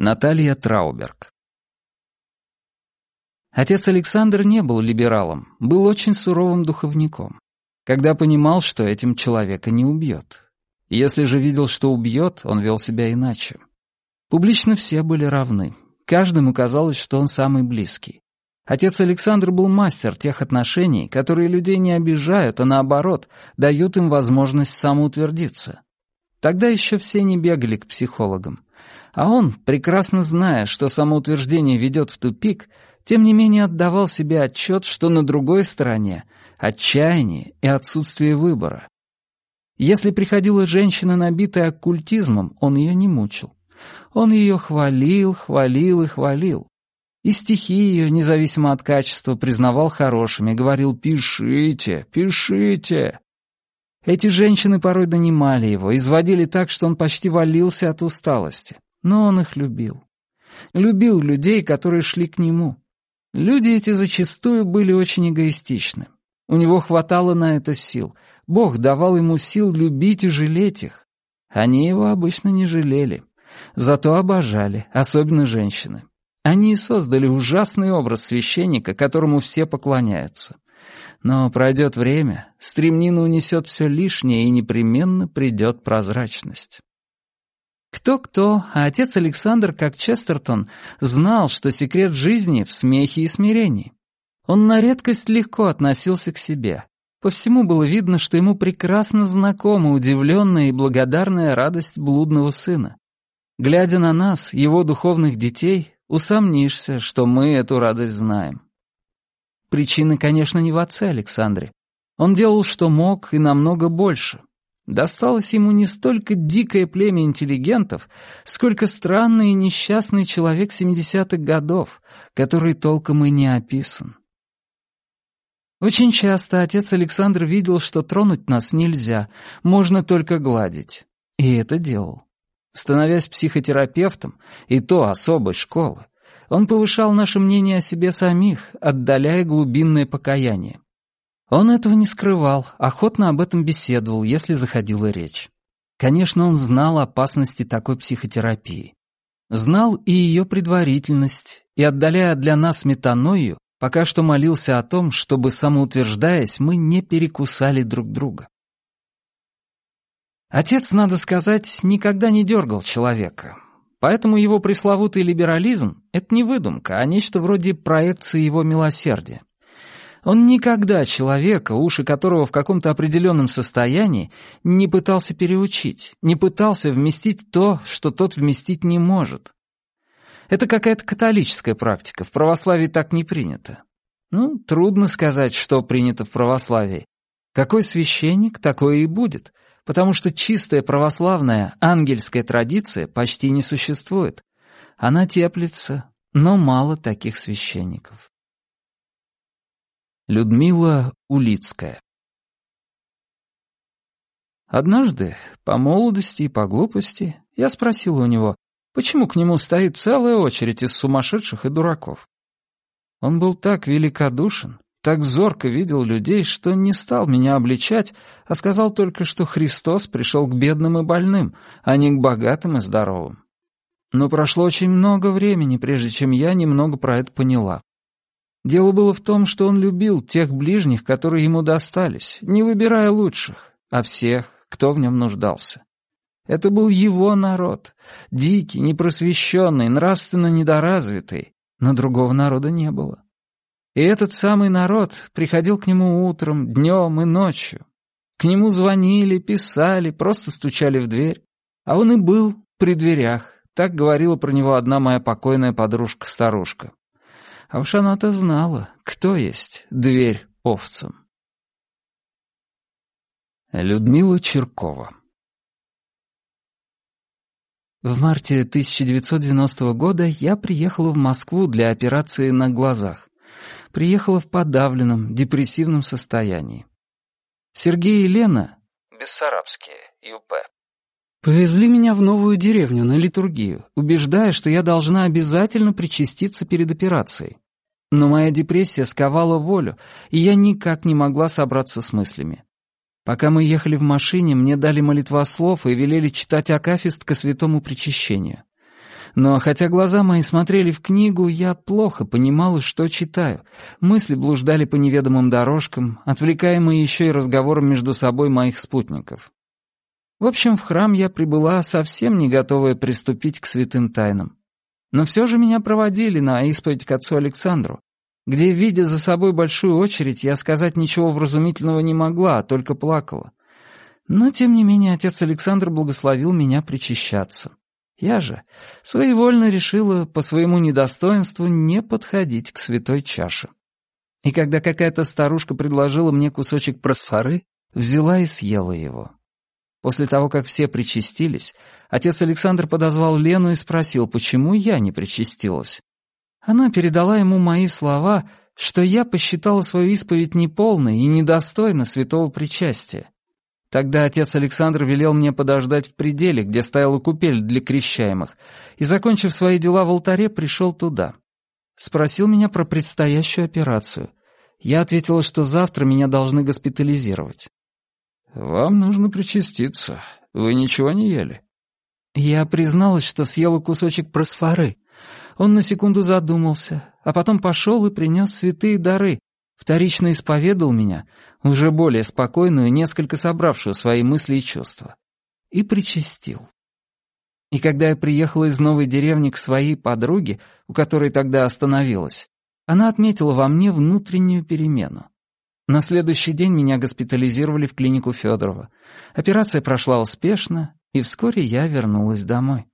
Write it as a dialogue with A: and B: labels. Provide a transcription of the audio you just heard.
A: Наталья Трауберг. Отец Александр не был либералом, был очень суровым духовником, когда понимал, что этим человека не убьет. Если же видел, что убьет, он вел себя иначе. Публично все были равны. Каждому казалось, что он самый близкий. Отец Александр был мастер тех отношений, которые людей не обижают, а наоборот, дают им возможность самоутвердиться. Тогда еще все не бегали к психологам. А он, прекрасно зная, что самоутверждение ведет в тупик, тем не менее отдавал себе отчет, что на другой стороне отчаяние и отсутствие выбора. Если приходила женщина, набитая оккультизмом, он ее не мучил. Он ее хвалил, хвалил и хвалил. И стихи ее, независимо от качества, признавал хорошими, говорил «пишите, пишите». Эти женщины порой донимали его, изводили так, что он почти валился от усталости. Но он их любил. Любил людей, которые шли к нему. Люди эти зачастую были очень эгоистичны. У него хватало на это сил. Бог давал ему сил любить и жалеть их. Они его обычно не жалели. Зато обожали, особенно женщины. Они и создали ужасный образ священника, которому все поклоняются. Но пройдет время, стремнина унесет все лишнее, и непременно придет прозрачность. Кто-кто, а отец Александр, как Честертон, знал, что секрет жизни в смехе и смирении. Он на редкость легко относился к себе. По всему было видно, что ему прекрасно знакома удивленная и благодарная радость блудного сына. Глядя на нас, его духовных детей, усомнишься, что мы эту радость знаем. Причина, конечно, не в отце Александре. Он делал, что мог, и намного больше. Досталось ему не столько дикое племя интеллигентов, сколько странный и несчастный человек 70-х годов, который толком и не описан. Очень часто отец Александр видел, что тронуть нас нельзя, можно только гладить. И это делал. Становясь психотерапевтом, и то особой школы, он повышал наше мнение о себе самих, отдаляя глубинное покаяние. Он этого не скрывал, охотно об этом беседовал, если заходила речь. Конечно, он знал опасности такой психотерапии. Знал и ее предварительность, и, отдаляя для нас метаною, пока что молился о том, чтобы, самоутверждаясь, мы не перекусали друг друга. Отец, надо сказать, никогда не дергал человека. Поэтому его пресловутый либерализм — это не выдумка, а нечто вроде проекции его милосердия. Он никогда человека, уши которого в каком-то определенном состоянии, не пытался переучить, не пытался вместить то, что тот вместить не может. Это какая-то католическая практика, в православии так не принято. Ну, трудно сказать, что принято в православии. Какой священник, такое и будет, потому что чистая православная ангельская традиция почти не существует. Она теплится, но мало таких священников. Людмила Улицкая Однажды, по молодости и по глупости, я спросил у него, почему к нему стоит целая очередь из сумасшедших и дураков. Он был так великодушен, так зорко видел людей, что не стал меня обличать, а сказал только, что Христос пришел к бедным и больным, а не к богатым и здоровым. Но прошло очень много времени, прежде чем я немного про это поняла. Дело было в том, что он любил тех ближних, которые ему достались, не выбирая лучших, а всех, кто в нем нуждался. Это был его народ, дикий, непросвещенный, нравственно недоразвитый, но другого народа не было. И этот самый народ приходил к нему утром, днем и ночью. К нему звонили, писали, просто стучали в дверь. А он и был при дверях. Так говорила про него одна моя покойная подружка-старушка. А знала, кто есть дверь овцам. Людмила Черкова В марте 1990 года я приехала в Москву для операции на глазах. Приехала в подавленном, депрессивном состоянии. Сергей и Лена, бессарабские, ЮП, повезли меня в новую деревню на литургию, убеждая, что я должна обязательно причаститься перед операцией. Но моя депрессия сковала волю, и я никак не могла собраться с мыслями. Пока мы ехали в машине, мне дали молитвослов и велели читать акафист ко святому причащению. Но хотя глаза мои смотрели в книгу, я плохо понимала, что читаю. Мысли блуждали по неведомым дорожкам, отвлекаемые еще и разговором между собой моих спутников. В общем, в храм я прибыла совсем не готовая приступить к святым тайнам. Но все же меня проводили на исповедь к отцу Александру, где, видя за собой большую очередь, я сказать ничего вразумительного не могла, а только плакала. Но, тем не менее, отец Александр благословил меня причащаться. Я же своевольно решила по своему недостоинству не подходить к святой чаше. И когда какая-то старушка предложила мне кусочек просфоры, взяла и съела его. После того, как все причастились, отец Александр подозвал Лену и спросил, почему я не причастилась. Она передала ему мои слова, что я посчитала свою исповедь неполной и недостойна святого причастия. Тогда отец Александр велел мне подождать в пределе, где стояла купель для крещаемых, и, закончив свои дела в алтаре, пришел туда. Спросил меня про предстоящую операцию. Я ответила, что завтра меня должны госпитализировать. «Вам нужно причаститься. Вы ничего не ели?» Я призналась, что съела кусочек просфоры. Он на секунду задумался, а потом пошел и принес святые дары, вторично исповедал меня, уже более спокойную, несколько собравшую свои мысли и чувства, и причастил. И когда я приехала из новой деревни к своей подруге, у которой тогда остановилась, она отметила во мне внутреннюю перемену. На следующий день меня госпитализировали в клинику Федорова. Операция прошла успешно, и вскоре я вернулась домой.